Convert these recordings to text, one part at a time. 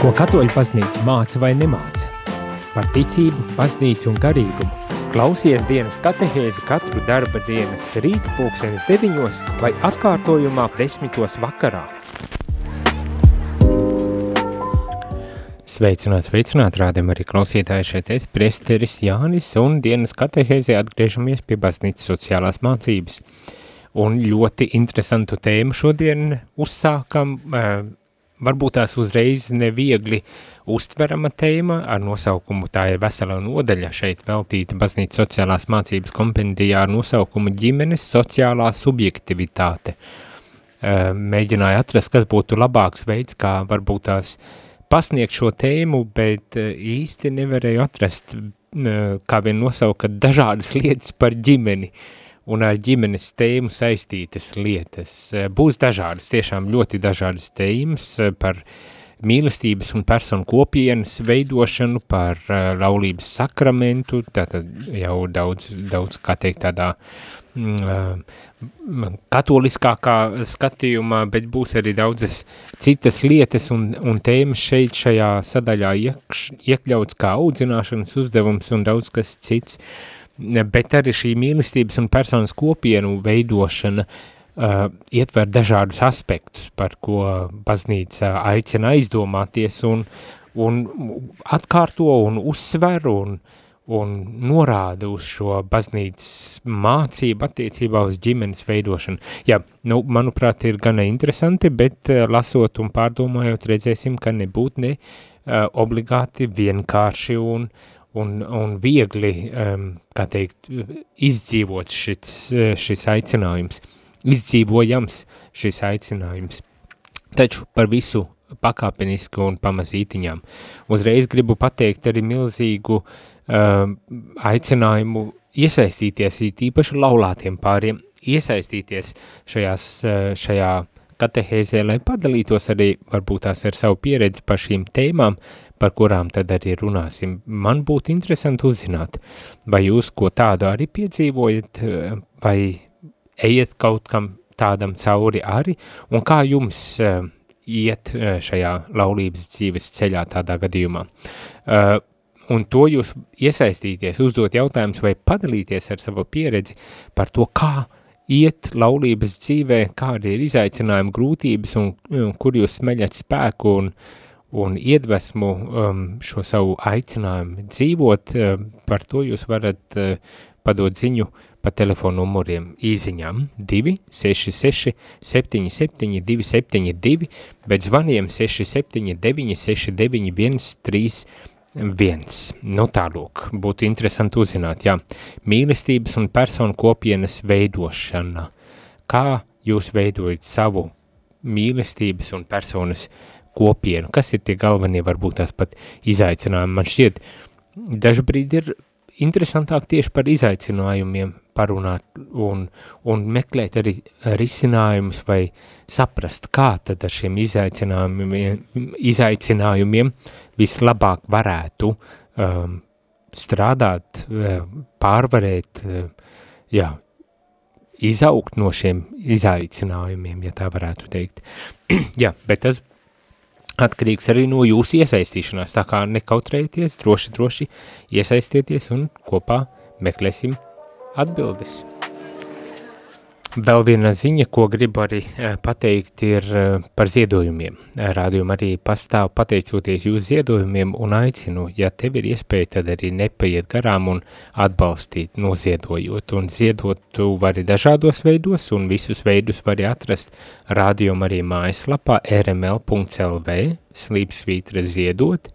Ko katoļu baznīca māca vai nemāca? Par ticību, baznīcu un garīgumu. Klausies dienas katehēzi katru darba dienas rīta pulksenes deviņos vai atkārtojumā desmitos vakarā. Sveicināt, sveicināt, rādam arī klausītāji šeit es, presteris Jānis, un dienas katehēzē atgriežamies pie baznīcas sociālās mācības. Un ļoti interesantu tēmu šodien uzsākam, uh, varbūt tās uzreiz neviegli uztverama tēma ar nosaukumu, tā ir vesela nodaļa šeit veltīta baznīca sociālās mācības kompendijā ar nosaukumu ģimenes sociālā subjektivitāte. Mēģināja atrast, kas būtu labāks veids, kā varbūt tās pasniegt šo tēmu, bet īsti nevarēju atrast, kā vien nosauka dažādas lietas par ģimeni. Uh, un ar ģimenes tēmu saistītas lietas. Eh, būs dažādas, tiešām ļoti dažādas tēmas eh, par mīlestības un personu kopienas veidošanu, par uh, laulības sakramentu, tātad jau daudz, daudz kā teikt, tādā uh, katoliskākā skatījumā, bet būs arī daudzas citas lietas un, un tēmas šeit šajā sadaļā iekš, iekļauts kā audzināšanas uzdevums un daudz kas cits. Uh, bet arī šī mīlestības un personas kopienu veidošana uh, ietver dažādus aspektus, par ko baznīca aicina aizdomāties un, un atkārto un uzsver un, un norāda uz šo baznīcas mācību attiecībā uz ģimenes veidošanu. Jā, nu, manuprāt, ir gana interesanti, bet uh, lasot un pārdomājot redzēsim, ka nebūt ne uh, obligāti vienkārši un, un, un viegli, um, kā teikt, izdzīvot šis, šis aicinājums, izdzīvojams šis aicinājums. Taču par visu pakāpeniski un pamazītiņām. Uzreiz gribu pateikt arī milzīgu um, aicinājumu iesaistīties, īpaši laulātiem pāriem, iesaistīties šajās, šajā katehēzē, lai padalītos arī varbūt tās ar savu pieredzi par šīm tēmām, par kurām tad arī runāsim. Man būtu interesanti uzzināt, vai jūs ko tādu arī piedzīvojat, vai ejiet kaut kam tādam cauri arī, un kā jums uh, iet uh, šajā laulības dzīves ceļā tādā gadījumā. Uh, un to jūs iesaistīties, uzdot jautājumus vai padalīties ar savu pieredzi par to, kā iet laulības dzīvē, kādi ir izaicinājumi, grūtības un, un kur jūs smeļat spēku un un iedvesmu um, šo savu aicinājumu dzīvot, uh, par to jūs varat uh, padot ziņu pa telefonu numuriem īziņām 266 77 272, bet zvaniem 679 691 31. Nu tālūk, būtu interesanti uzzināt, jā, mīlestības un personu kopienas veidošana. Kā jūs veidojat savu mīlestības un personas kopienu, kas ir tie galvenie, varbūt tās pat izaicinājumi. Man šķiet, dažbrīd ir interesantāk tieši par izaicinājumiem parunāt un, un meklēt arī risinājumus vai saprast, kā tad ar šiem izaicinājumiem, izaicinājumiem vislabāk varētu um, strādāt, um, pārvarēt, um, jā, izaugt no šiem izaicinājumiem, ja tā varētu teikt. jā, bet tas atkarīgs arī no jūsu iesaistīšanās, tā kā nekautrējieties, droši, droši iesaistieties un kopā meklēsim atbildes. Vēl viena ziņa, ko gribu arī e, pateikt, ir e, par ziedojumiem. Rādījumi arī pastāv pateicoties jūsu ziedojumiem un aicinu, ja tev ir iespēja, tad arī nepaiet garām un atbalstīt noziedojot. Un ziedot tu vari dažādos veidos un visus veidus vari atrast rādījumi arī mājaslapā rml.lv slīpsvītra ziedot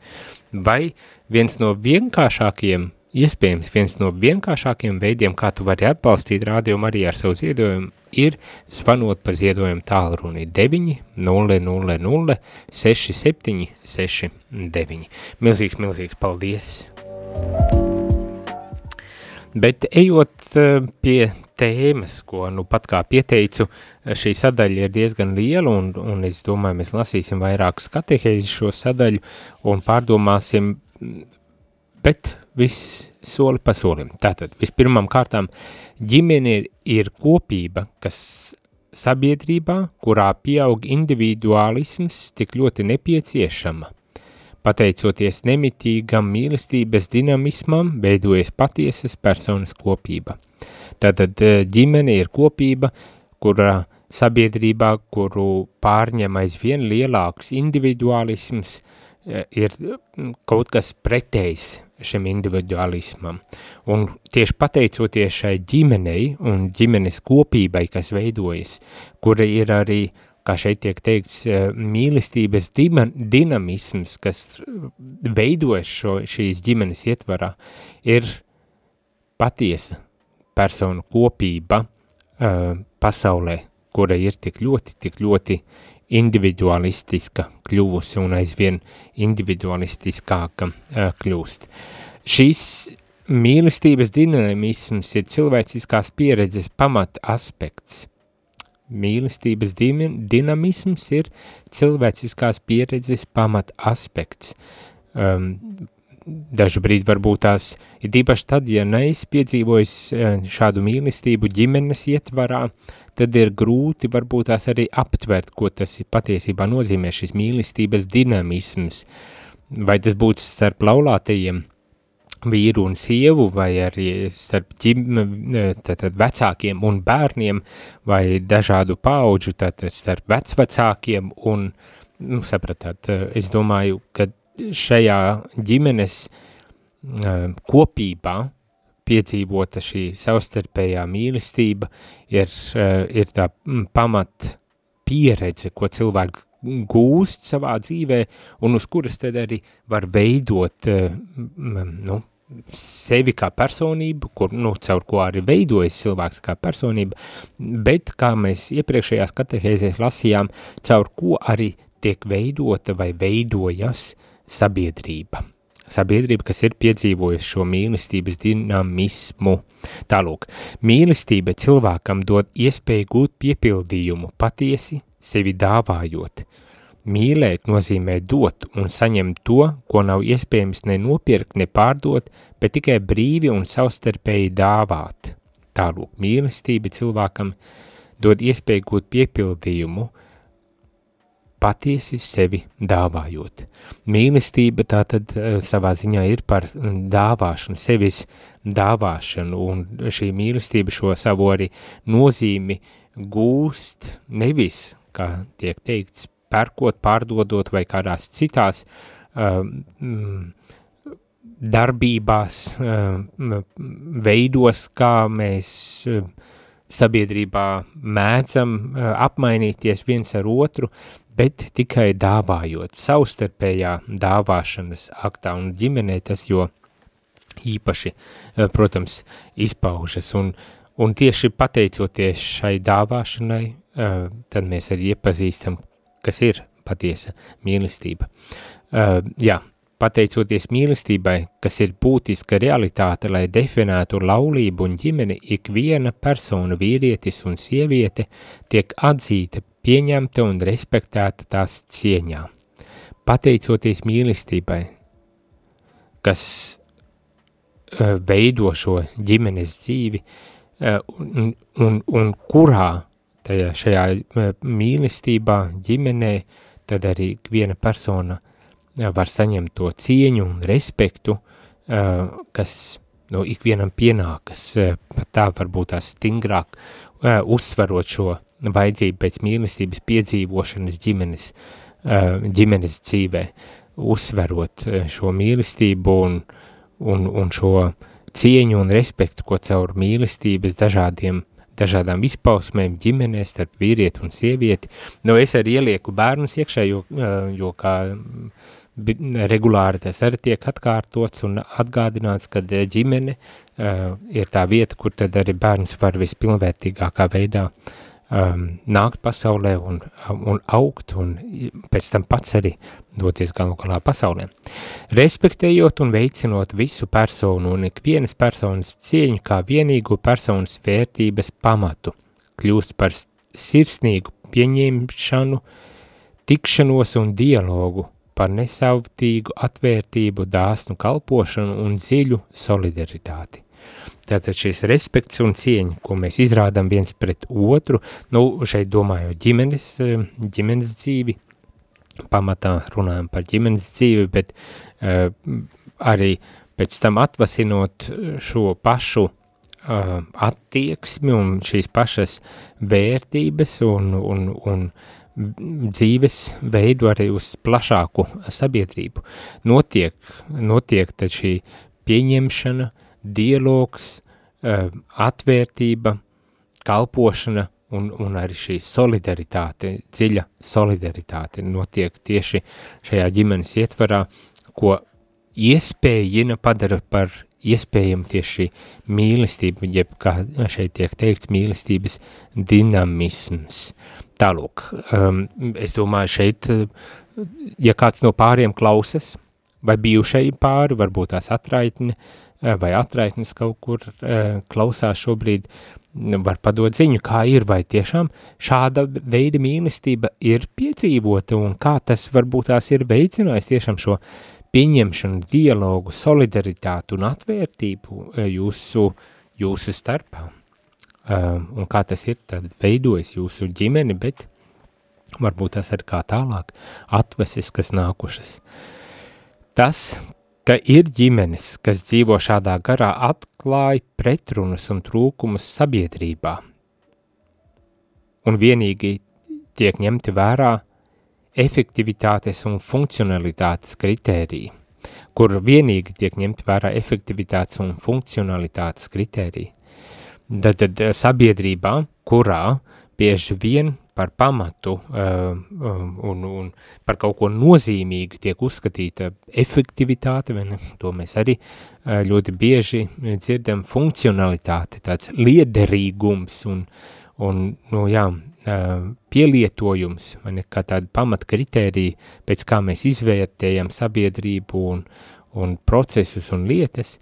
vai viens no vienkāršākajiem Iespējams, viens no vienkāršākiem veidiem, kā tu vari atbalstīt rādījumu arī ar savu ziedojumu, ir zvanot pa ziedojumu tālruni 9 0 0 0 6 7 6 9. Milzīgs, milzīgs paldies! Bet ejot eh, pie tēmas, ko nu pat kā pieteicu, šī sadaļa ir diezgan liela un, un es domāju, mēs lasīsim vairākas katehēzes šo sadaļu un pārdomāsim, bet viss soli pa solim. Tātad, vispirmām kārtām, ģimene ir, ir kopība, kas sabiedrībā, kurā pieaug individuālisms, tik ļoti nepieciešama. Pateicoties nemitīgam mīlestības dinamismam, veidojas patiesas personas kopība. Tātad ģimene ir kopība, kura sabiedrībā, kuru pārņem aizvien lielāks individualisms, ir kaut kas pretējs šim individualismam. Un tieši pateicoties šai ģimenei un ģimenes kopībai, kas veidojas, kura ir arī, kā šeit tiek teikts, mīlestības dinamisms, kas veidojas šo, šīs ģimenes ietvarā, ir patiesa personu kopība uh, pasaulē, kura ir tik ļoti, tik ļoti individualistiska kļuvusi un aizvien individualistiskāka uh, kļūst. Šīs mīlestības dinamisms ir cilvēciskās pieredzes pamata aspekts. Mīlestības dinamisms ir cilvēciskās pieredzes pamata aspekts. Um, dažu brīdi varbūt tās ir īpaši tad, ja neesi piedzīvojis šādu mīlestību ģimenes ietvarā, tad ir grūti varbūt tās arī aptvert, ko tas patiesībā nozīmē šis mīlestības dinamisms. Vai tas būtu starp laulātajiem vīru un sievu, vai arī starp ģim, tātad vecākiem un bērniem, vai dažādu paudžu, tātad starp vecvecākiem un, nu, sapratāt, es domāju, ka šajā ģimenes kopībā piedzīvota šī savstarpējā mīlestība ir, ir tā pamat pieredze, ko cilvēki gūst savā dzīvē un uz kuras tad arī var veidot nu, sevi kā personību, kur, nu, caur ko arī veidojas cilvēks kā personība, bet, kā mēs iepriekšējās katehēzēs lasījām, caur ko arī tiek veidota vai veidojas sabiedrība. Sabiedrība, kas ir piedzīvojusi šo mīlestības dinamismu. Tālūk, mīlestība cilvēkam dod iespēju gūt piepildījumu patiesi, sevi dāvājot. Mīlēt nozīmē dot un saņemt to, ko nav iespējams ne nopirkt, ne pārdot, bet tikai brīvi un savstarpēji dāvāt. Tālūk, mīlestība cilvēkam dod iespēju gūt piepildījumu, patiesi sevi dāvājot. Mīlestība tā tad eh, savā ziņā ir par dāvāšanu, sevis dāvāšanu, un šī mīlestība šo savu arī nozīmi gūst nevis, kā tiek teikts, pērkot, pārdodot vai kādās citās uh, darbībās, uh, veidos, kā mēs uh, sabiedrībā mēdzam uh, apmainīties viens ar otru, bet tikai dāvājot, savstarpējā dāvāšanas aktā un ģimenē tas jo īpaši, eh, protams, izpaužas un, un tieši pateicoties šai dāvāšanai, eh, tad mēs arī iepazīstam, kas ir patiesa mīlestība. Eh, jā, pateicoties mīlestībai, kas ir būtiska realitāte, lai definētu laulību un ģimeni, ik viena persona, vīrietis un sieviete tiek atzīta pieņemta un respektēta tās cieņā. Pateicoties mīlestībai, kas uh, veido šo ģimenes dzīvi uh, un, un, un kurā tajā šajā uh, mīlestībā ģimenē tad arī viena persona var saņemt to cieņu un respektu, kas no ikvienam pienākas, pat tā varbūt tā stingrāk uzsvarot šo vajadzību pēc mīlestības piedzīvošanas ģimenes, ģimenes dzīvē, uzsverot šo mīlestību un, un, un šo cieņu un respektu, ko caur mīlestības dažādiem dažādām izpausmēm ģimenēs starp vīrieti un sievieti. Nu, es arī ielieku bērnus iekšē, jo, jo kā regulāri tas arī tiek atkārtots un atgādināts, ka ģimene uh, ir tā vieta, kur tad arī bērns var vispilnvērtīgākā veidā uh, um, nākt pasaulē un, un augt un pēc tam pats arī doties galu galā pasaulē. Respektējot un veicinot visu personu un ikvienas personas cieņu kā vienīgu personas vērtības pamatu, kļūst par sirsnīgu pieņemšanu, tikšanos un dialogu, par nesavtīgu atvērtību, dāsnu kalpošanu un dziļu solidaritāti. Tātad šis respekts un cieņa, ko mēs izrādām viens pret otru, nu, šeit domāju ģimenes, ģimenes dzīvi, pamatā runājam par ģimenes dzīvi, bet uh, arī pēc tam atvasinot šo pašu uh, attieksmi un šīs pašas vērtības un, un, un dzīves veidu arī uz plašāku sabiedrību. Notiek, notiek tad šī pieņemšana, dialogs, uh, atvērtība, kalpošana un, un arī šī solidaritāte, dziļa solidaritāte notiek tieši šajā ģimenes ietvarā, ko iespējina padara par iespējami tieši mīlestība, jeb kā šeit tiek teikts, mīlestības dinamisms. Tālūk, um, es domāju šeit, ja kāds no pāriem klausas, vai bijušai pāri, varbūt tās atraitni, vai atraitnis kaut kur uh, klausās šobrīd, var padot ziņu, kā ir, vai tiešām šāda veida mīlestība ir piedzīvota, un kā tas varbūt tās ir veicinājis tiešām šo pieņemšanu, dialogu, solidaritātu un atvērtību e, jūsu, jūsu starpā. Un kā tas ir tad veidojis jūsu ģimeni, bet varbūt tas ir kā tālāk atvesis, kas nākušas. Tas, ka ir ģimenes, kas dzīvo šādā garā, atklāja pretrunas un trūkumus sabiedrībā. Un vienīgi tiek ņemti vērā efektivitātes un funkcionalitātes kritēriji, kur vienīgi tiek ņemt vērā efektivitātes un funkcionalitātes kritēriji. Tad, tad eh, sabiedrībā, kurā bieži vien par pamatu uh, un, un par kaut ko nozīmīgu tiek uzskatīta efektivitāte, vai ne? to mēs arī uh, ļoti bieži dzirdam. Funkcionalitāte, tāds liederīgums un, un nu jā, pielietojums, vai ne, kā tāda pamatkritērija, pēc kā mēs izvērtējam sabiedrību un, un procesus un lietas,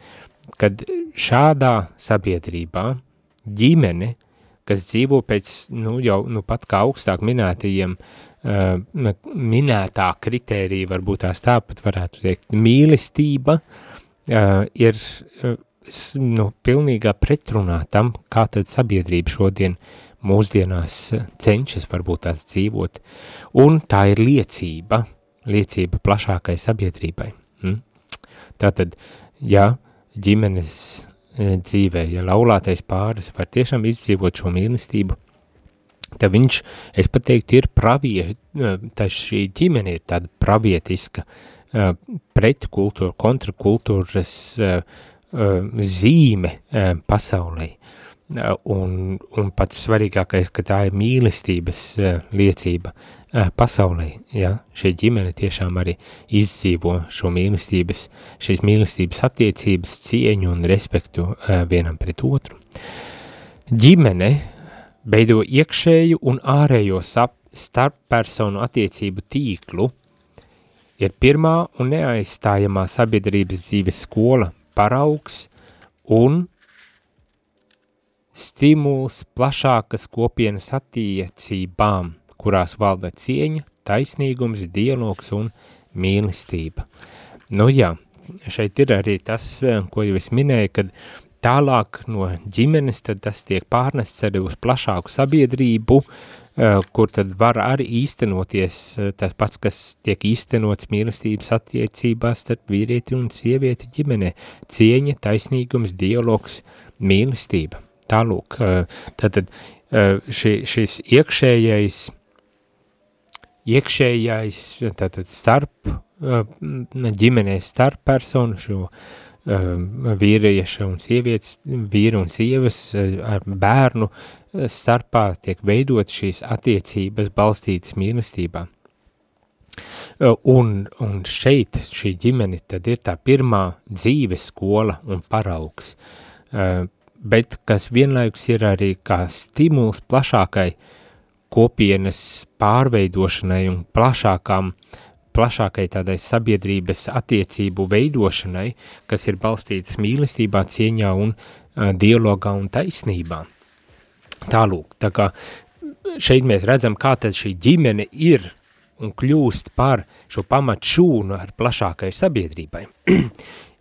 kad šādā sabiedrībā ģimene, kas dzīvo pēc, nu, jau, nu, pat kā augstāk minētajiem, uh, minētā kritērija, varbūt tās tāpat varētu teikt, mīlestība, uh, ir, uh, nu, pilnīgā pretrunā tam, kā tad sabiedrība šodien mūsdienās cenšas varbūt tās dzīvot, un tā ir liecība, liecība plašākai sabiedrībai. Hmm? Tātad, ja ģimenes dzīvē, ja laulātais pāris var tiešām izdzīvot šo mīlestību, tad viņš, es pateiktu, ir pravie, e, tā šī ģimene ir tāda pravietiska e, pretkultūra, kontrakultūras zīme pasaulē. Un, un pats svarīgākais, ka tā ir mīlestības uh, liecība uh, pasaulē, ja, šie ģimene tiešām arī izdzīvo šo mīlestības, šīs mīlestības attiecības, cieņu un respektu vienam pret otru. Ģimene beido iekšēju un ārējo starppersonu attiecību tīklu, ir pirmā un neaizstājamā sabiedrības dzīves skola, paraugs un stimuls plašākas kopienas attiecībām, kurās valda cieņa, taisnīgums, dialogs un mīlestība. Nu jā, šeit ir arī tas, ko jau es minēju, kad tālāk no ģimenes tad tas tiek pārnests arī uz plašāku sabiedrību, eh, kur tad var arī īstenoties eh, tas pats, kas tiek īstenots mīlestības attiecībās starp vīrieti un sievieti ģimenē – cieņa, taisnīgums, dialogs, mīlestība. Tālūk, tātad ši, šis iekšējais, iekšējais, tātad starp ģimenēs starp personu, šo vīrieša un sievietes, vīru un sievas ar bērnu starpā tiek veidot šīs attiecības balstītas mīlestībā. Un, un šeit šī ģimene tad ir tā pirmā dzīves skola un paraugs bet kas vienlaikus ir arī kā stimuls plašākai kopienas pārveidošanai un plašākām, plašākai tādai sabiedrības attiecību veidošanai, kas ir balstītas mīlestībā, cieņā un uh, dialogā un taisnībā. Tālūk, tā kā šeit mēs redzam, kā tad šī ģimene ir un kļūst par šo pamat šūnu ar plašākai sabiedrībai.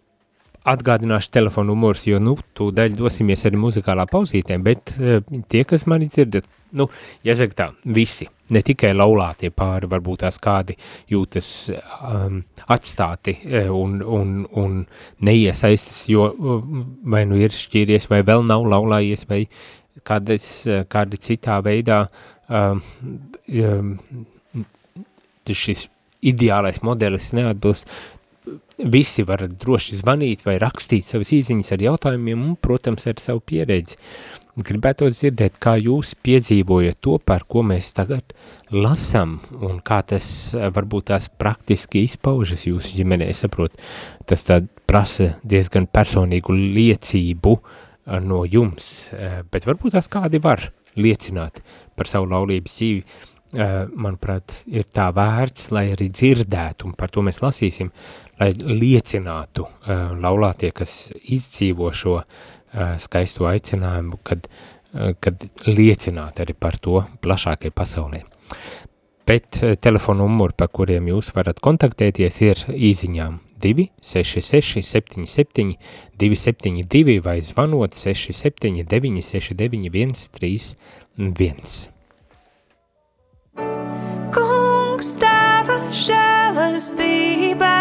atgādināšu telefonu numurs, jo, nu, tūdaļ dosimies arī muzikālā pauzītē, bet uh, tie, kas mani dzirdat, nu, jāsaka tā, visi, ne tikai laulātie pāri, varbūt tās kādi jūtas um, atstāti un, un, un neiesaistas, jo vai nu ir šķīries, vai vēl nav laulājies, vai kādas, kādi citā veidā um, um, šis ideālais modelis neatbilst, visi var droši zvanīt vai rakstīt savas īziņas ar jautājumiem un, protams, ar savu pieredzi. Gribētu dzirdēt, kā jūs piedzīvojat to, par ko mēs tagad lasam un kā tas varbūt tās praktiski izpaužas jūsu ģimenē, saprot, tas tā prasa diezgan personīgu liecību no jums, bet varbūt tās kādi var liecināt par savu laulības dzīvi, manuprāt, ir tā vērts, lai arī dzirdētu, un par to mēs lasīsim, lai liecinātu laulātie, kas izdzīvo šo skaisto aicinājumu, kad, kad liecināt arī par to plašākai pasaulē. Bet telefonu numuri, par kuriem jūs varat kontaktēties, ir īziņām 266 77 272 vai zvanot 679 69 131. Žēlastībā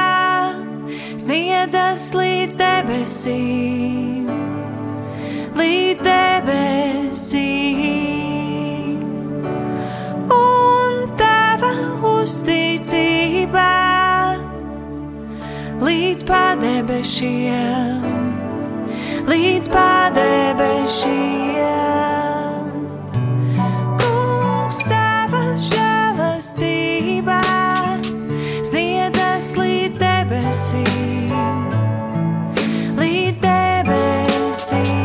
sniedzas līdz debesīm, līdz debesīm. Un tava uzticībā līdz padebešiem, līdz padebešiem. Debesīm, līdz debesīm.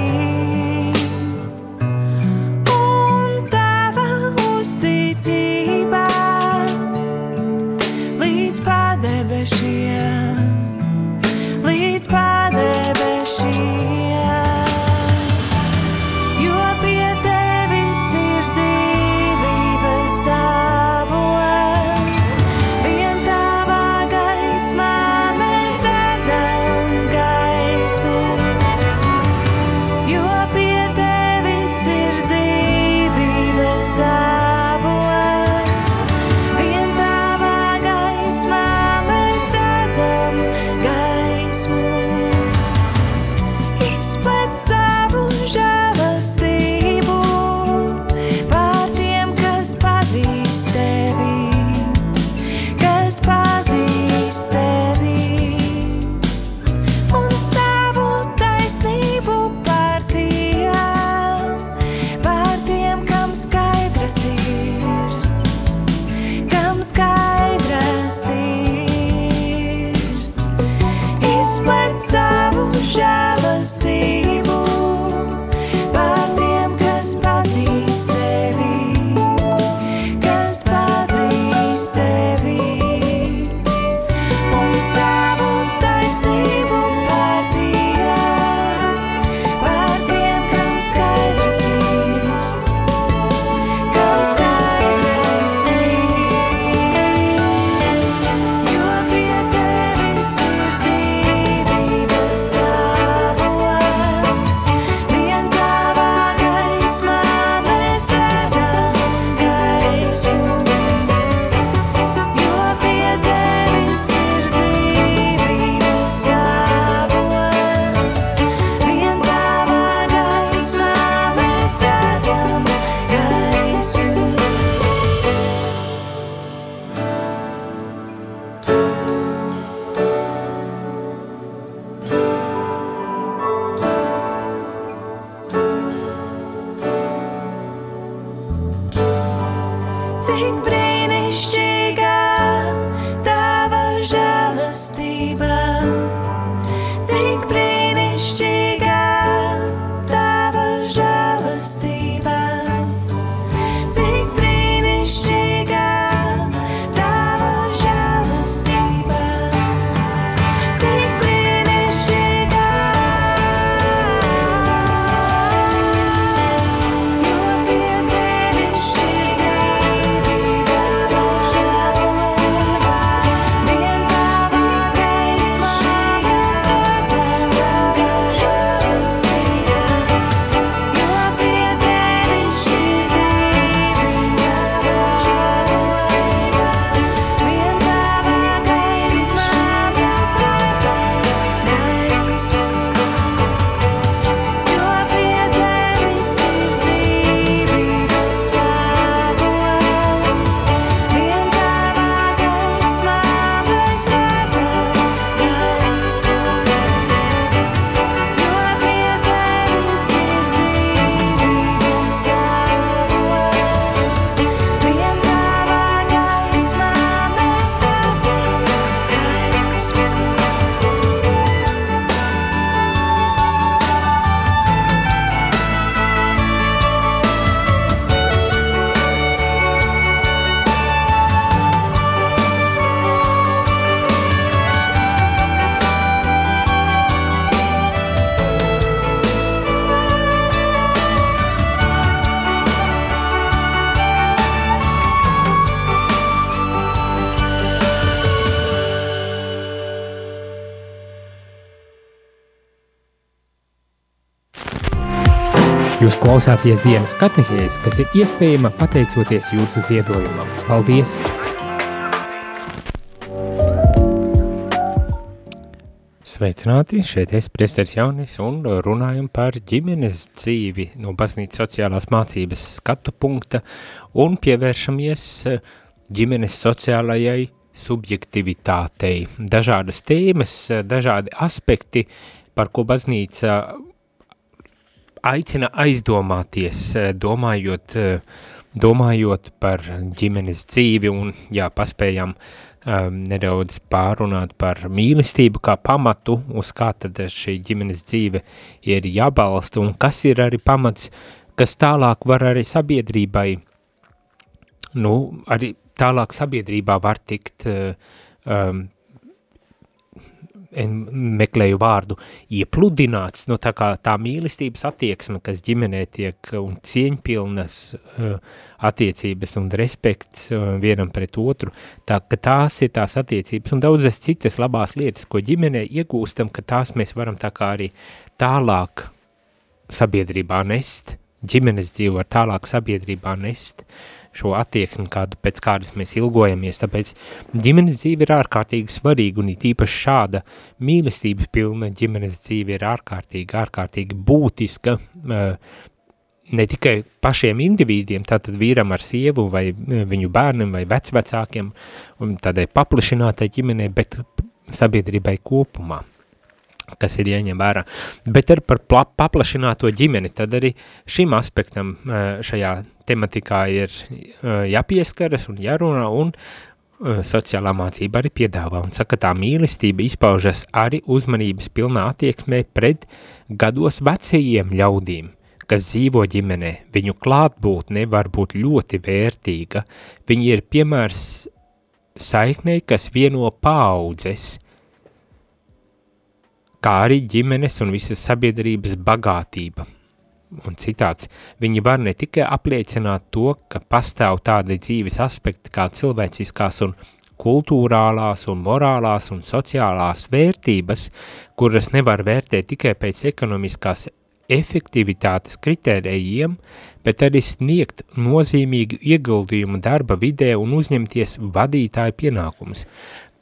Klausāties dienas katehēs, kas ir iespējama pateicoties jūsu ziedojumam. Paldies! Sveicināti, šeit es priesteris Jaunis un runājam par ģimenes dzīvi no baznīcas sociālās mācības skatu punkta un pievēršamies ģimenes sociālajai subjektivitātei. Dažādas tēmas, dažādi aspekti, par ko baznīca aicina aizdomāties, domājot, domājot par ģimenes dzīvi un, jā, paspējām um, nedaudz pārunāt par mīlestību kā pamatu, uz kā tad šī ģimenes dzīve ir jābalsta un kas ir arī pamats, kas tālāk var arī sabiedrībai, nu, arī tālāk sabiedrībā var tikt um, meklēju vārdu, iepludināts, nu tā kā tā mīlestības attieksme, kas ģimenē tiek un cieņpilnas uh, attiecības un respekts uh, vienam pret otru, tā ka tās ir tās attiecības. Un daudzas citas labās lietas, ko ģimenē iegūstam, ka tās mēs varam tā kā arī tālāk sabiedrībā nest, ģimenes dzīvi var tālāk sabiedrībā nest, uh, šo attieksmi, kādu, pēc kādas mēs ilgojamies, tāpēc ģimenes dzīve ir ārkārtīgi svarīga un it īpaši šāda mīlestības pilna ģimenes dzīve ir ārkārtīgi, ārkārtīgi būtiska, ne tikai pašiem individiem, tātad vīram ar sievu vai viņu bērniem vai vecvecākiem un tādai paplašinātai ģimenei, bet sabiedrībai kopumā kas ir jāņem vērā. Bet ar par paplašināto ģimeni, tad arī šim aspektam šajā tematikā ir jāpieskaras un jārunā un sociālā mācība arī piedāvā un saka, tā mīlestība izpaužas arī uzmanības pilnā attieksmē pret gados vecajiem ļaudīm, kas dzīvo ģimenē. Viņu klātbūtne var būt ļoti vērtīga. Viņi ir piemērs saiknei, kas vieno paaudzes – kā arī ģimenes un visas sabiedrības bagātība. Un citāts, viņi var ne tikai apliecināt to, ka pastāv tādi dzīves aspekti kā cilvēciskās un kultūrālās un morālās un sociālās vērtības, kuras nevar vērtēt tikai pēc ekonomiskās efektivitātes kritērijiem, bet arī sniegt nozīmīgu ieguldījumu darba vidē un uzņemties vadītāju pienākumus.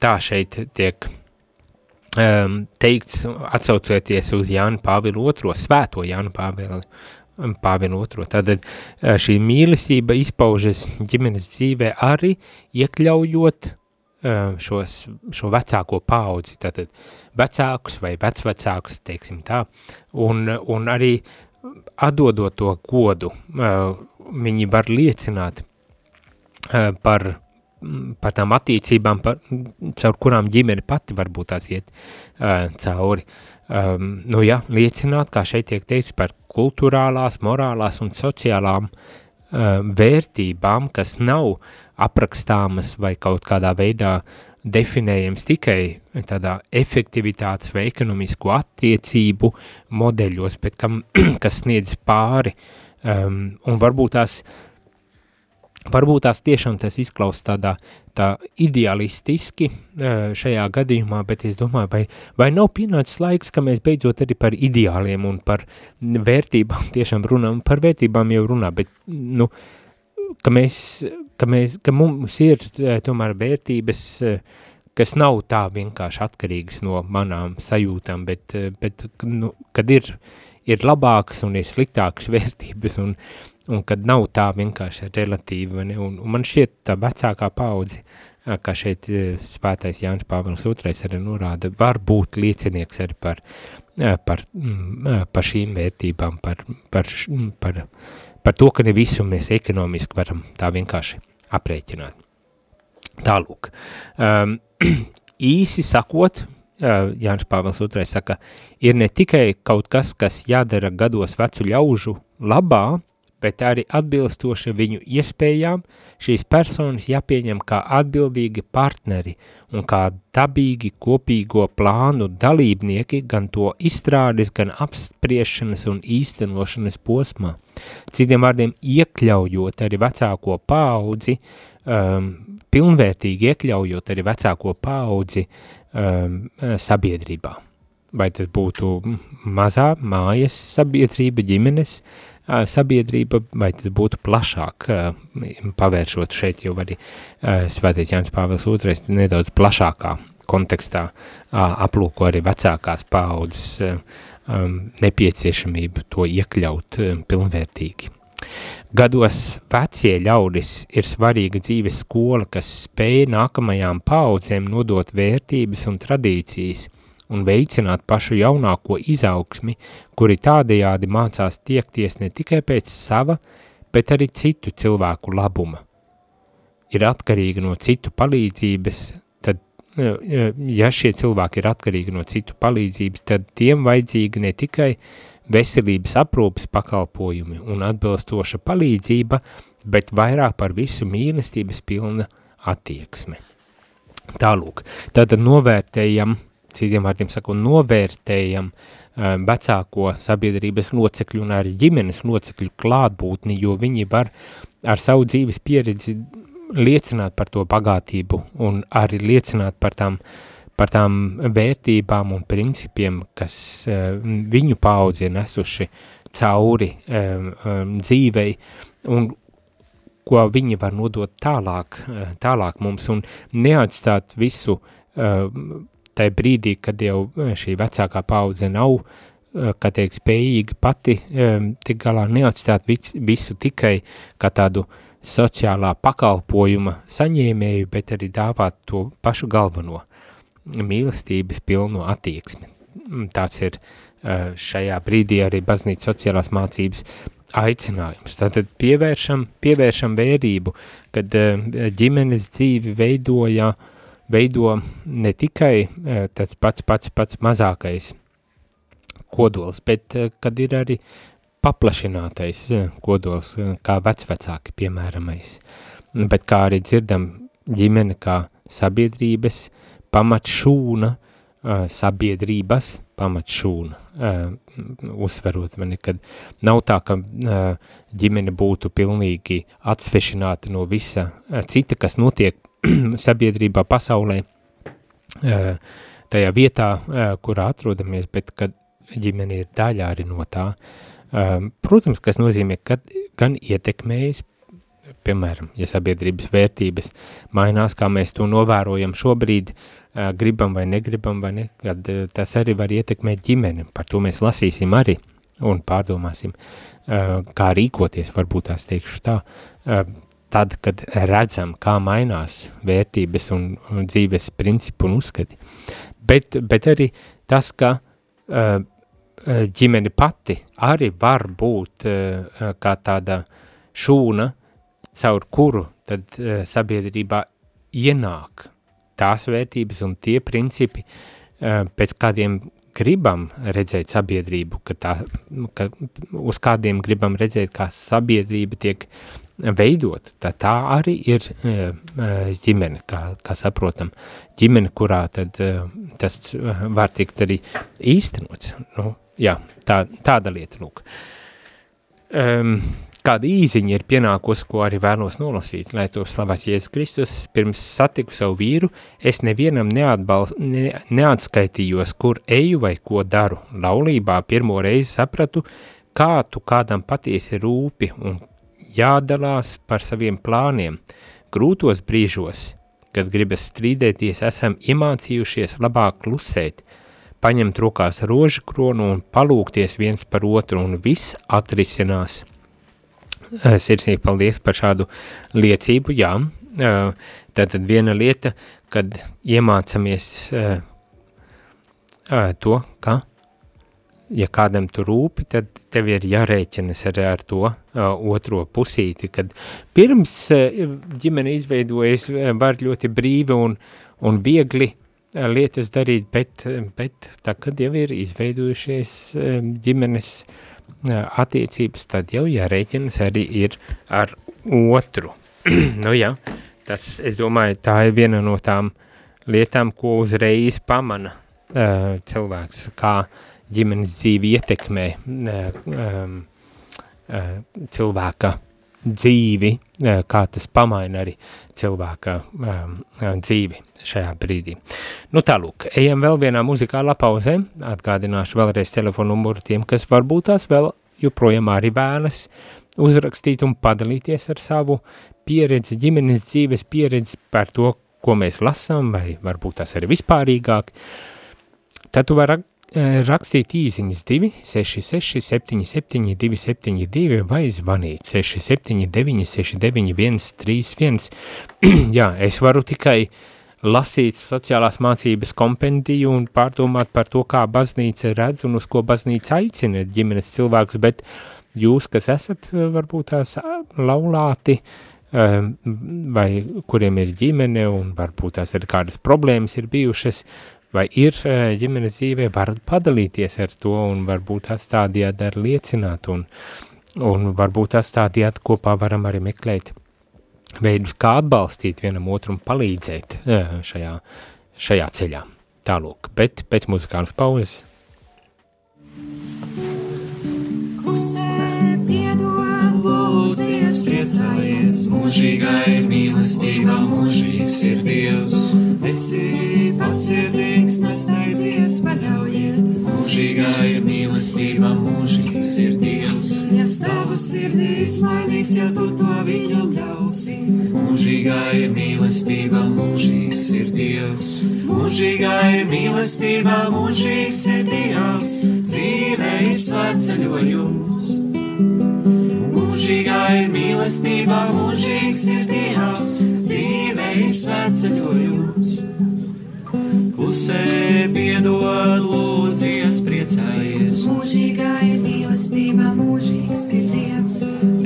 Tā šeit tiek um, teikts, atsaucoties uz Jānu Pāvilu II, svēto Jānu Pāvilu, um, Pāvilu II. Tātad uh, šī mīlestība izpaužas ģimenes dzīvē arī iekļaujot uh, šos, šo vecāko paudzi, tātad vecākus vai vecvecākus, teiksim tā, un, un arī atdodot to godu, uh, viņi var liecināt uh, par par tām attiecībām, par, caur kurām ģimene pati varbūt tās iet uh, cauri. Um, nu jā, liecināt, kā šeit tiek teikts, par kulturālās, morālās un sociālām uh, vērtībām, kas nav aprakstāmas vai kaut kādā veidā definējams tikai tādā efektivitātes vai ekonomisku attiecību modeļos, bet kam, kas sniedz pāri um, un varbūt tās uh, Varbūt tās tiešām tas izklausās tādā tā idealistiski šajā gadījumā, bet es domāju, vai, vai nav pienācis laiks, ka mēs beidzot arī par ideāliem un par vērtībām tiešām runām, par vērtībām jau runā, bet, nu, ka mēs, ka mēs, ka mums ir tomēr vērtības, kas nav tā vienkārši atkarīgas no manām sajūtām, bet, bet nu, kad ir, ir labākas un ir sliktākas vērtības un, un kad nav tā vienkārši relatīva, ne? Un, un man šķiet tā vecākā paudze, kā šeit svētais Jānis Pāvils II arī norāda, var būt liecinieks arī par, par, par šīm vērtībām, par, par, par, par to, ka ne visu mēs ekonomiski varam tā vienkārši aprēķināt. Tālūk, um, īsi sakot, Jānis Pāvils II saka, ir ne tikai kaut kas, kas jādara gados vecu ļaužu labā, bet arī atbilstoši viņu iespējām šīs personas jāpieņem kā atbildīgi partneri un kā dabīgi kopīgo plānu dalībnieki gan to izstrādes, gan apspriešanas un īstenošanas posmā. Citiem vārdiem iekļaujot arī vecāko paudzi, um, pilnvērtīgi iekļaujot arī vecāko paudzi um, sabiedrībā vai tas būtu mazā mājas sabiedrība, ģimenes sabiedrība, vai tas būtu plašāk, pavēršot šeit jau arī Svētais Jānis Pāvils II nedaudz plašākā kontekstā aplūko arī vecākās paaudzes nepieciešamību to iekļaut pilnvērtīgi. Gados vecie ļaudis ir svarīga dzīves skola, kas spēja nākamajām paudzēm nodot vērtības un tradīcijas – un veicināt pašu jaunāko izaugsmi, kuri tādējādi mācās tiekties ne tikai pēc sava, bet arī citu cilvēku labuma. Ir atkarīgi no citu palīdzības, tad, ja šie cilvēki ir atkarīgi no citu palīdzības, tad tiem vajadzīga ne tikai veselības aprūpas pakalpojumi un atbilstoša palīdzība, bet vairāk par visu mīlestības pilna attieksme. Tālūk, tad novērtējam uh, citiem vārdiem saku, novērtējam uh, vecāko sabiedrības locekļu un arī ģimenes locekļu klātbūtni, jo viņi var ar savu dzīves pieredzi liecināt par to bagātību un arī liecināt par tām, par tām vērtībām un principiem, kas uh, viņu paudzi ir nesuši cauri um, dzīvei un ko viņi var nodot tālāk, tālāk mums. Un neatstāt visu tai brīdī, kad jau eh, šī vecākā paudze nav, eh, kā teikt, spējīga pati um, tik galā neatstāt visu, tikai kā tādu sociālā pakalpojuma saņēmēju, bet arī dāvāt to pašu galveno mīlestības pilno attieksmi. Mm, tāds ir šajā brīdī arī baznīca sociālās mācības aicinājums. Tātad pievēršam, pievēršam vērību, kad ģimenes dzīvi veidoja uh, veido ne tikai eh, tāds pats pats pats mazākais kodols, bet eh, kad ir arī paplašinātais eh, kodols, kā vecvecāki piemēramais. Bet kā arī dzirdam, ģimene kā sabiedrības pamatšūna, sabiedrības pamatšūna, uzsverot mani, kad nav tā, ka ģimene būtu pilnīgi atsvešināta no visa cita, kas notiek sabiedrībā, pasaulē, tajā vietā, kurā atrodamies, bet kad ģimene ir daļā arī no tā. Protams, kas nozīmē, ka gan ietekmējas, piemēram, ja sabiedrības vērtības mainās, kā mēs to novērojam šobrīd, gribam vai negribam, vai ne, kad tas arī var ietekmēt ģimeni, par to mēs lasīsim arī un pārdomāsim, kā rīkoties, varbūt tās teikšu tā, tad, kad redzam, kā mainās vērtības un, un dzīves principi un uzskati. Bet, bet arī tas, ka uh, ģimene pati arī var būt uh, kā tāda šūna, caur kuru tad uh, sabiedrībā ienāk tās vērtības un tie principi, uh, pēc kādiem gribam redzēt sabiedrību, ka tā, ka uz kādiem gribam redzēt, kā sabiedrība tiek veidot, tad tā arī ir e, e, ģimene, kā, kā saprotam, ģimene, kurā tad e, tas var tikt arī īstenots. Nu, jā, tā, tāda lieta, lūk. Um, kāda īziņa ir pienākusi, ko arī vēlos nolasīt, lai to slavēts Jēzus Kristus. Pirms satiku savu vīru, es nevienam neatbal, ne, neatskaitījos, kur eju vai ko daru. Laulībā pirmo reizi sapratu, kā tu kādam patiesi rūpi un jādalās par saviem plāniem. Grūtos brīžos, kad gribas strīdēties, esam iemācījušies labāk klusēt, paņemt rokās roža kronu un palūkties viens par otru, un viss atrisinās. Sirsnīgi paldies par šādu liecību, jā. Tātad viena lieta, kad iemācamies to, ka ja kādam tu rūpi, tad tev ir jārēķinas arī ar to uh, otro pusīti, kad pirms uh, ģimene izveidojas, var ļoti brīvi un, un viegli uh, lietas darīt, bet, bet tā, kad jau ir izveidojušies uh, ģimenes uh, attiecības, tad jau jārēķinas arī ir ar otru. nu jā, tas, es domāju, tā ir viena no tām lietām, ko uzreiz pamana uh, cilvēks, kā uh, ģimenes dzīvi ietekmē um, cilvēka dzīvi, kā tas pamaina arī cilvēka um, dzīvi šajā brīdī. Nu tālūk, ejam vēl vienā muzikālā pauzē, atgādināšu vēlreiz telefonu numuru tiem, kas varbūt tās vēl joprojām arī vēlas uzrakstīt un padalīties ar savu pieredzi, ģimenes dzīves pieredzi par to, ko mēs lasām, vai varbūt tas arī vispārīgāk, tad tu vari rakstīt īziņas 2, 6, 6, 7, 7, 2, 7, 2 vai zvanīt 6, 7, 9, 6, 9, 1, 3, 1. Jā, es varu tikai lasīt sociālās mācības kompendiju un pārdomāt par to, kā baznīca redz un uz ko baznīca aicina ģimenes cilvēkus, bet jūs, kas esat varbūt tās laulāti, vai kuriem ir ģimene un varbūt tās ir kādas problēmas ir bijušas, vai ir ģimenes dzīvē, varat padalīties ar to un varbūt tās tādējādi arī liecināt un, un varbūt tās tādējādi kopā varam arī meklēt veidus, kā atbalstīt vienam otru un palīdzēt šajā, šajā ceļā. Tālūk, bet pēc muzikālas pauzes. Klusē piedod, lūdzies, priecājies, mūžīgā ir mīlestība, mūžīgs ir Dievs. Esi pacietīgs, nesteidzies, paļaujies, mūžīgā ir mīlestība, mūžīgs ir Dievs. Dievs tavu sirdīs mainīs, ja tu to viņam ļausi. Mūžīgā ir mīlestība, mūžīgs ir Dievs. Mūžīgā ir mīlestība, mūžīgs ir Dievs. Dzīve ir svētceļojums. Mūžīgā ir mīlestība, mūžīgs ir Dievs. Dzīve ir svētceļojums. Klusē piedod, lūdzies, priecājies. Mūžīgā ir mīlestība, mūžīgs ir Dievs.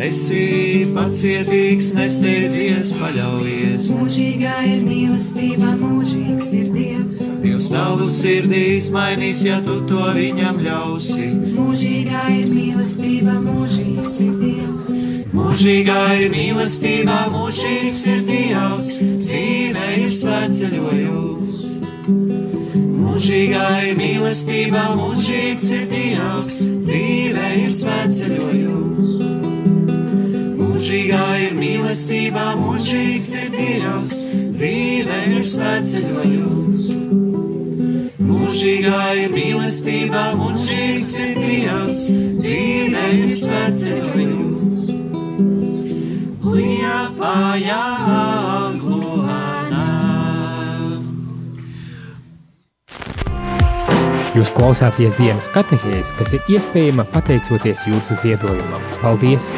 Esi pacietīgs, nesteidzies, paļaujies. Mūžīgā ir mīlestība, mūžīgs ir Dievs. Dievs tavu sirdīs mainīs, ja tu to viņam ļausi. Mūžīgā ir mīlestība, mūžīgs ir Dievs. Mūžīgā ir mīlestība, mūžīgs ir Dievs. Dzīve ir svētceļojums. Mūžīgā ir mīlestība, mūžīgs ir Dievs. Dzīve ir svētceļojums. Mūžīgā ir mīlestība, mūžīgs ir Dievs. Dzīve ir svētceļojums. Mūžīgā ir mīlestība, mūžīgs ir Dievs. Dzīve ir svētceļojums. Paja gluhana. Jūs klausāties dienas katehēs, kas ir iespējama pateicoties jūsu ziedojumam. Paldies!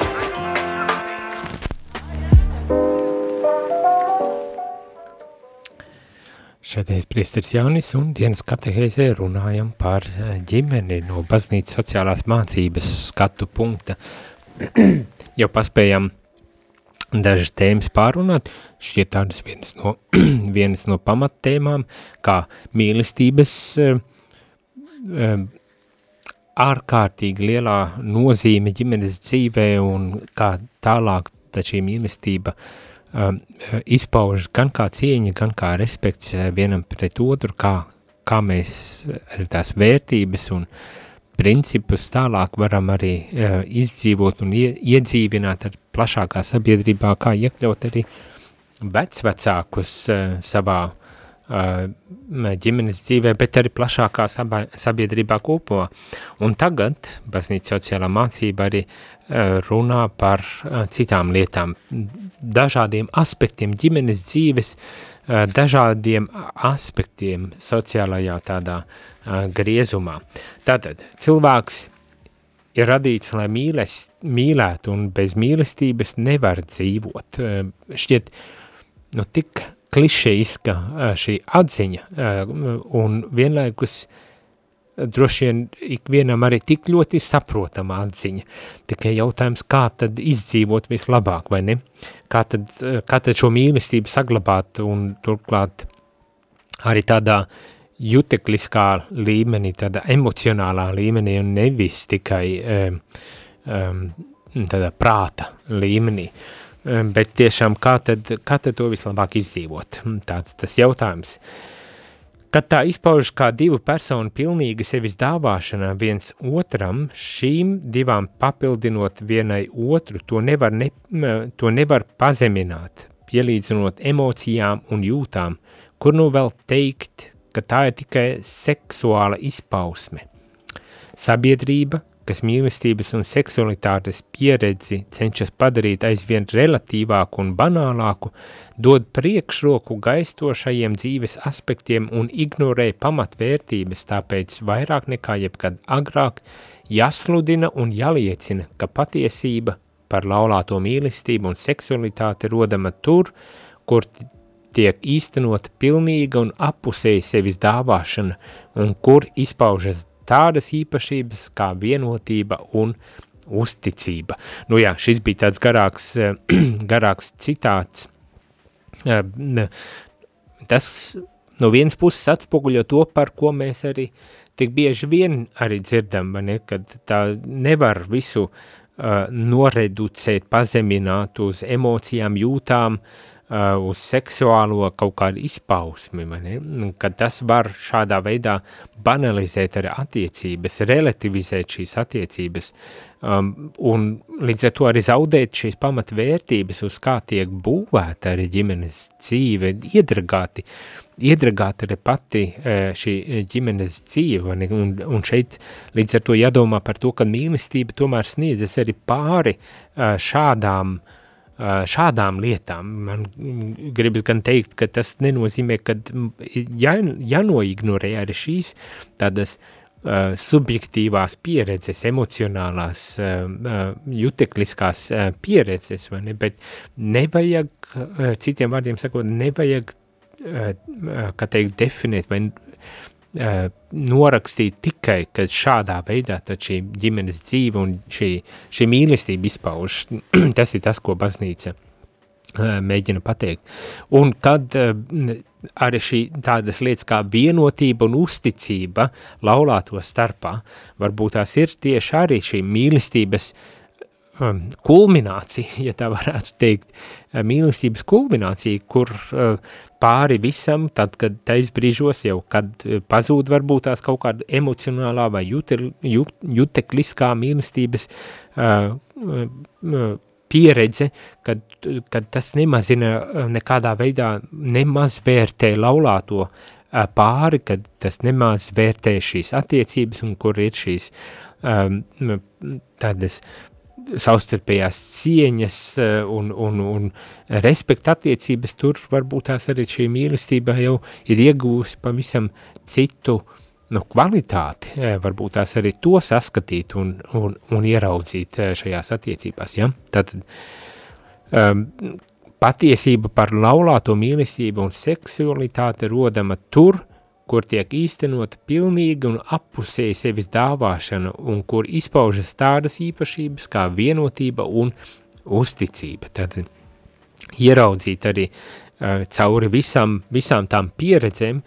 Šodien priesteris Jānis un dienas katehēzē runājam par eh, ģimeni no baznīcas sociālās mācības skatu punkta. Jau paspējam dažas tēmas pārunāt, šķiet tādas vienas no, vienas no pamattēmām, kā mīlestības uh, um, ārkārtīgi lielā nozīme ģimenes dzīvē un kā tālāk tad šī mīlestība um, izpauž gan kā cieņa, gan kā respekts vienam pret otru, kā, kā mēs ar tās vērtības un principus tālāk varam arī izdzīvot un ie, iedzīvināt ar plašākā sabiedrībā, kā iekļaut arī vecvecākus uh, savā ģimenes dzīvē, bet arī plašākā sabiedrībā kopumā. Un tagad baznīca sociālā mācība arī runā par citām lietām, dažādiem aspektiem ģimenes dzīves, dažādiem aspektiem sociālajā tādā griezumā. Tātad cilvēks ir radīts, lai mīles, mīlētu un bez mīlestības nevar dzīvot. Šķiet, nu tik klišejiska šī atziņa un vienlaikus droši vien ikvienam arī tik ļoti saprotama atziņa. Tikai jautājums, kā tad izdzīvot vislabāk, vai ne? Kā tad, kā tad šo mīlestību saglabāt un turklāt arī tādā jutekliskā līmenī, tādā emocionālā līmenī un nevis tikai um, um, tādā prāta līmenī. Uh, bet tiešām kā tad, kā tad to vislabāk izdzīvot? Hm, tāds tas jautājums. Kad tā izpaužas kā divu personu pilnīga sevis dāvāšana viens otram, šīm divām papildinot vienai otru, to nevar, ne, to nevar pazemināt, pielīdzinot emocijām un jūtām, kur nu vēl teikt, ka tā ir tikai seksuāla izpausme. Sabiedrība, kas mīlestības un seksualitātes pieredzi cenšas padarīt aizvien relatīvāku un banālāku, dod priekšroku gaistošajiem dzīves aspektiem un ignorē pamatvērtības, tāpēc vairāk nekā jebkad agrāk jāsludina un jāliecina, ka patiesība par laulāto mīlestību un seksualitāti rodama tur, kur tiek īstenot pilnīga un apusēja sevis dāvāšana un kur izpaužas tādas īpašības kā vienotība un uzticība. Nu jā, šis bija tāds garāks, garāks citāts. Tas no vienas puses atspoguļo to, par ko mēs arī tik bieži vien arī dzirdam, ne, kad tā nevar visu uh, noreducēt, pazemināt uz emocijām, jūtām, uh, uz seksuālo kaut kādu izpausmi, ne? kad tas var šādā veidā banalizēt arī attiecības, relativizēt šīs attiecības, um, un līdz ar to arī zaudēt šīs pamatvērtības, uz kā tiek būvēta arī ģimenes dzīve, iedragāti, iedragāta arī pati šī ģimenes dzīve, ne? un, un šeit līdz ar to jādomā par to, ka mīlestība tomēr sniedzas arī pāri šādām uh, šādām lietām. Man gribas gan teikt, ka tas nenozīmē, ka jā, jānoignorē arī šīs tādas uh, subjektīvās pieredzes, emocionālās, uh, jutekliskās uh, pieredzes, vai ne? bet nevajag, citiem vārdiem sakot, nevajag, kā teikt, definēt vai norakstīt tikai, ka šādā veidā šī ģimenes dzīve un šī, šī mīlestība izpauž. tas ir tas, ko baznīca mēģina pateikt. Un kad arī šī tādas lietas kā vienotība un uzticība laulāto starpā, varbūt tās ir tieši arī šī mīlestības uh, kulminācija, ja tā varētu teikt, uh, mīlestības kulminācija, kur uh, pāri visam, tad, kad tais brīžos jau, kad pazūd varbūt tās kaut kāda emocionālā vai jutel, jut, jutekliskā mīlestības uh, uh, pieredze, kad, kad tas nemazina nekādā veidā nemaz vērtē laulāto pāri, kad tas nemaz vērtē šīs attiecības un kur ir šīs um, tādas savstarpējās cieņas eh, un, un, un respekta attiecības, tur varbūt tās arī šī mīlestība jau ir iegūsi pavisam citu nu, kvalitāti, eh, varbūt tās arī to saskatīt un, un, un ieraudzīt eh, šajās attiecībās, ja? Tātad um, patiesība par laulāto mīlestību un seksualitāte rodama tur, kur tiek īstenota pilnīga un appusēja sevis dāvāšana un kur izpaužas tādas īpašības kā vienotība un uzticība. Tad ieraudzīt arī uh, cauri visam, visām tām pieredzēm,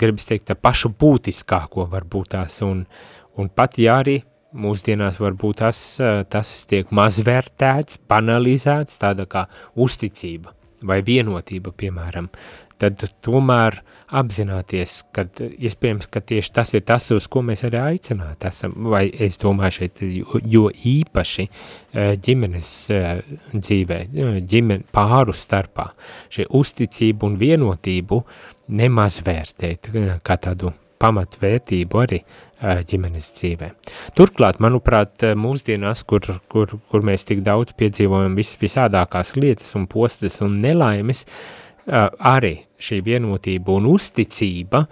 gribas teikt, pašu būtiskāko varbūt tās, un, un pat ja arī mūsdienās varbūt tas, tas tiek mazvērtēts, banalizēts, tāda kā uzticība vai vienotība, piemēram, tad tomēr apzināties, ka iespējams, ka tieši tas ir tas, uz ko mēs arī aicināti esam, vai es domāju šeit, jo, jo īpaši e, ģimenes e, dzīvē, e, ģimen, pāru starpā, šie uzticību un vienotību nemaz vērtēt kā tādu pamatvērtību arī ģimenes dzīvē. Turklāt, manuprāt, mūsdienās, kur, kur, kur mēs tik daudz piedzīvojam vis, visādākās lietas un postas un nelaimes, arī šī vienotība un uzticība,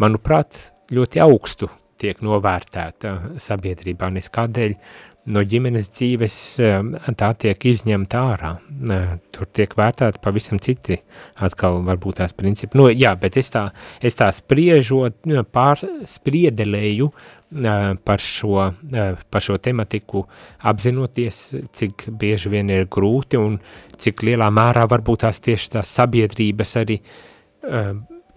manuprāt, ļoti augstu tiek novērtēta sabiedrībā, nes kādēļ no ģimenes dzīves tā tiek izņemta ārā. Tur tiek vērtēta pavisam citi atkal varbūt tās principi. Nu, jā, bet es tā, es tā spriežot, pārspriedelēju par šo, par šo tematiku, apzinoties, cik bieži vien ir grūti un cik lielā mērā varbūt tās tieši tās sabiedrības arī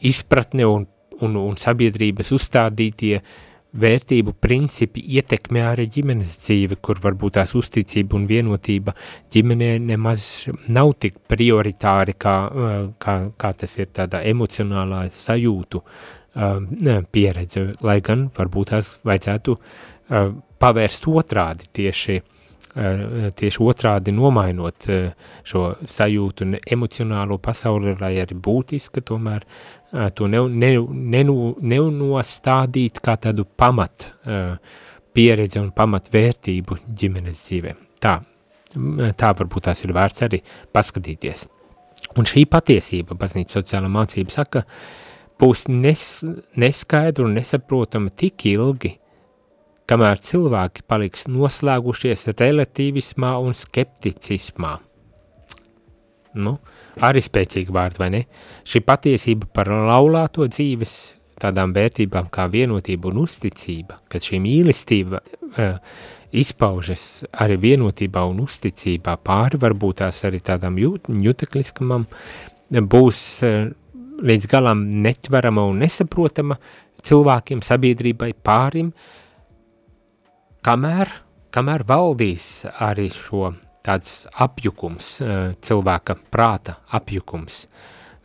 izpratne un, un, un sabiedrības uzstādītie uh, vērtību principi ietekmē arī ģimenes dzīve, kur varbūt tās uzticība un vienotība ģimenē nemaz nav tik prioritāri, kā, kā, kā tas ir tādā emocionālā sajūtu uh, pieredze, lai gan varbūt tās vajadzētu uh, pavērst otrādi tieši uh, Eh, tieši otrādi nomainot eh, šo sajūtu un emocionālo pasauli, lai arī būtiska, tomēr eh, to ne, ne, ne, neunostādīt kā tādu pamat, pieredzi un pamatvērtību ģimenes dzīvē. Tā, tā varbūt tās ir vērts arī paskatīties. Un šī patiesība, baznīca sociāla mācība saka, būs nes, neskaidra un nesaprotama tik ilgi, kamēr cilvēki paliks noslēgušies relativismā un skepticismā. Nu, arī spēcīgi vārdi, vai ne? Šī patiesība par laulāto dzīves tādām vērtībām kā vienotība un uzticība, kad šī mīlestība uh, izpaužas arī vienotībā un uzticībā pāri, varbūt tās arī tādām jūt, jutekliskamam, būs uh, līdz galam netverama un nesaprotama cilvēkiem, sabiedrībai pārim, kamēr, kamēr valdīs arī šo tāds apjukums, uh, cilvēka prāta apjukums,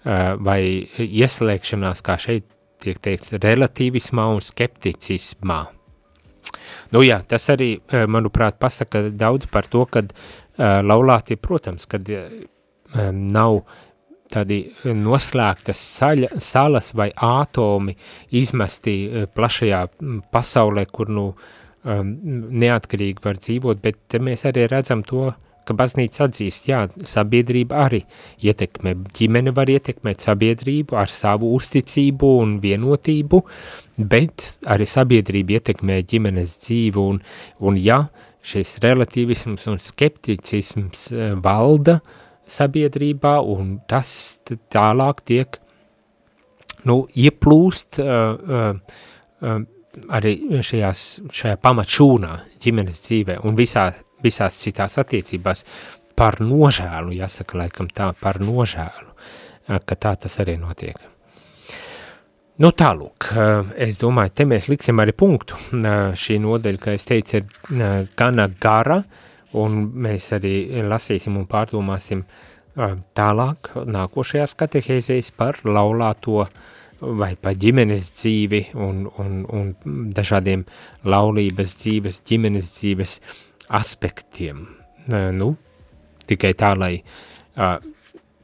vai ieslēgšanās, kā šeit tiek teikts, relativismā un skepticismā. Nu jā, tas arī, eh, manuprāt, pasaka daudz par to, kad uh, laulātie, protams, kad uh, nav tādi noslēgtas saļa, salas vai ātomi izmesti uh, plašajā pasaulē, kur nu um, neatkarīgi var dzīvot, bet mēs arī redzam to, ka baznīca atzīst, jā, sabiedrība arī ietekmē, ģimene var ietekmēt sabiedrību ar savu uzticību un vienotību, bet arī sabiedrība ietekmē ģimenes dzīvi un, un ja šis relativisms un skepticisms eh, valda sabiedrībā un tas tālāk tiek, nu, ieplūst uh, uh, uh, arī šajās, šajā pamatšūnā ģimenes dzīvē un visā visās citās attiecībās par nožēlu, jāsaka laikam tā, par nožēlu, ka tā tas arī notiek. Nu tālūk, es domāju, te mēs liksim arī punktu. Šī nodeļa, kā es teicu, ir gana gara, un mēs arī lasīsim un pārdomāsim tālāk nākošajās katehēzēs par laulāto vai par ģimenes dzīvi un, un, un dažādiem laulības dzīves, ģimenes dzīves aspektiem. Nu, tikai tā, lai uh,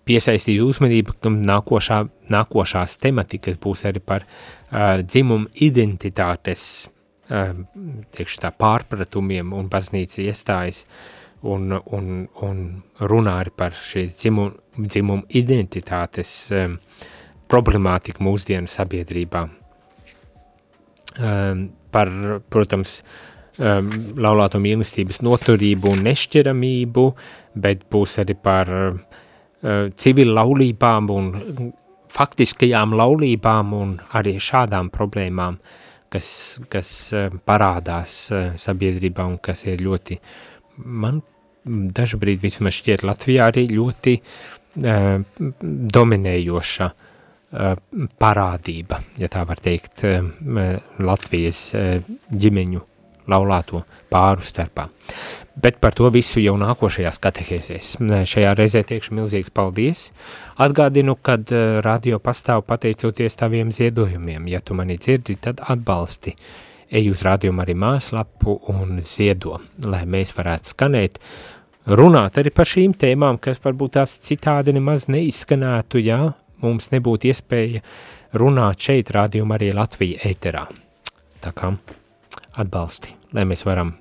piesaistītu uzmanību, ka nākošā, nākošās tematikas būs arī par uh, dzimumu identitātes uh, tā, pārpratumiem un baznīca iestājas un, un, un runā arī par šīs dzimumu, dzimumu identitātes um, problemātiku mūsdienu sabiedrībā. Um, par, protams, um, laulāto mīlestības noturību un nešķiramību, bet būs arī par uh, civil laulībām un faktiskajām laulībām un arī šādām problēmām, kas, kas uh, parādās uh, sabiedrībā un kas ir ļoti, man dažbrīd vismaz šķiet Latvijā arī ļoti uh, dominējoša uh, parādība, ja tā var teikt, uh, Latvijas uh, ģimeņu laulāto pāru starpā. Bet par to visu jau nākošajās katehēzēs. Šajā reizē tiekšu milzīgs paldies. Atgādinu, kad eh, radio pastāv pateicoties taviem ziedojumiem. Ja tu mani dzirdi, tad atbalsti. Ej uz radio arī mājaslapu un ziedo, lai mēs varētu skanēt, runāt arī par šīm tēmām, kas varbūt tās citādi nemaz neizskanētu, ja mums nebūtu iespēja runāt šeit radio arī Latvija ēterā. Tā kā atbalsti, lai mēs varam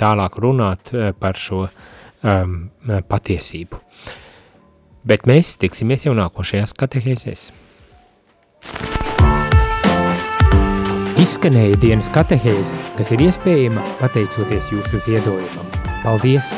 tālāk runāt eh, par šo um, patiesību. Bet mēs tiksimies jau nākošajās katehēzēs. Izskanēja dienas katehēze, kas ir iespējama pateicoties jūsu ziedojumam. Paldies!